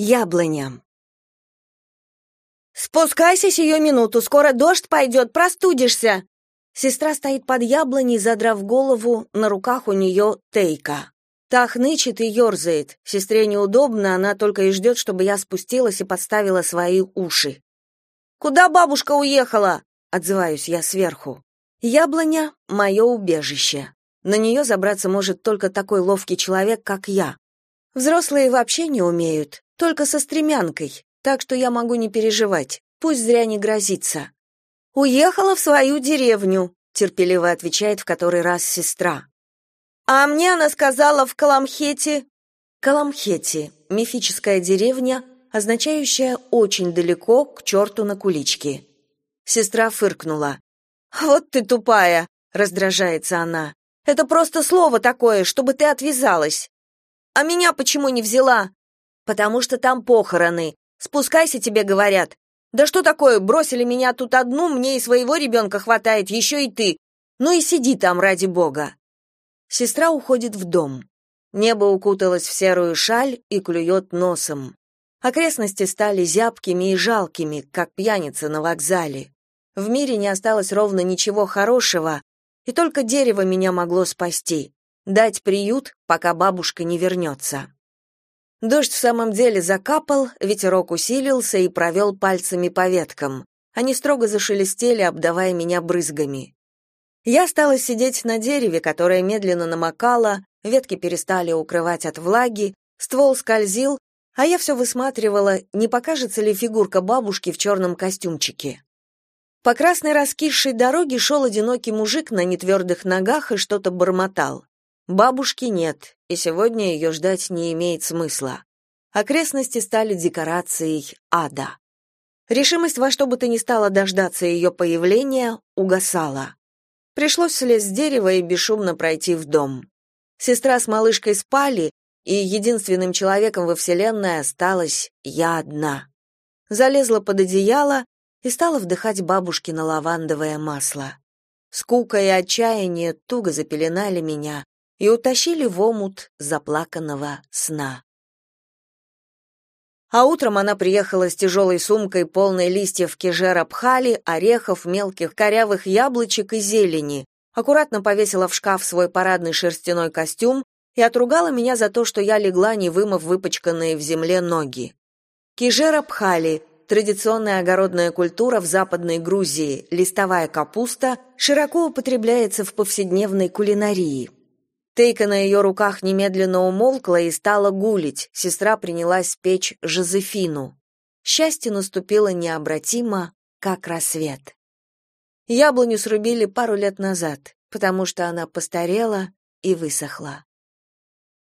Яблоня. «Спускайся сию минуту, скоро дождь пойдет, простудишься!» Сестра стоит под яблоней, задрав голову, на руках у нее тейка. Та хнычет и ерзает. Сестре неудобно, она только и ждет, чтобы я спустилась и подставила свои уши. «Куда бабушка уехала?» — отзываюсь я сверху. Яблоня — мое убежище. На нее забраться может только такой ловкий человек, как я. Взрослые вообще не умеют, только со стремянкой, так что я могу не переживать, пусть зря не грозится. Уехала в свою деревню, терпеливо отвечает в который раз сестра. А мне она сказала в Каламхете. Каламхете мифическая деревня, означающая очень далеко к черту на куличке. Сестра фыркнула. Вот ты тупая, раздражается она. Это просто слово такое, чтобы ты отвязалась. А меня почему не взяла? Потому что там похороны. Спускайся, тебе говорят. Да что такое, бросили меня тут одну, мне и своего ребенка хватает, еще и ты. Ну и сиди там, ради бога. Сестра уходит в дом. Небо укуталось в серую шаль и клюет носом. Окрестности стали зябкими и жалкими, как пьяница на вокзале. В мире не осталось ровно ничего хорошего, и только дерево меня могло спасти, дать приют, пока бабушка не вернется. Дождь в самом деле закапал, ветерок усилился и провел пальцами по веткам. Они строго зашелестели, обдавая меня брызгами. Я стала сидеть на дереве, которое медленно намокало, ветки перестали укрывать от влаги, ствол скользил, а я все высматривала, не покажется ли фигурка бабушки в черном костюмчике. По красной раскисшей дороге шел одинокий мужик на нетвердых ногах и что-то бормотал. Бабушки нет, и сегодня ее ждать не имеет смысла. Окрестности стали декорацией ада. Решимость во что бы то ни стало дождаться ее появления угасала. Пришлось слезть с дерева и бесшумно пройти в дом. Сестра с малышкой спали, и единственным человеком во вселенной осталась я одна. Залезла под одеяло и стала вдыхать бабушкино лавандовое масло. Скука и отчаяние туго запеленали меня, и утащили в омут заплаканного сна. А утром она приехала с тяжелой сумкой, полной листьев кежера пхали, орехов, мелких корявых яблочек и зелени, аккуратно повесила в шкаф свой парадный шерстяной костюм и отругала меня за то, что я легла, не вымыв выпачканные в земле ноги. Кижера пхали – традиционная огородная культура в Западной Грузии, листовая капуста, широко употребляется в повседневной кулинарии. Тейка на ее руках немедленно умолкла и стала гулить. Сестра принялась печь Жозефину. Счастье наступило необратимо, как рассвет. Яблоню срубили пару лет назад, потому что она постарела и высохла.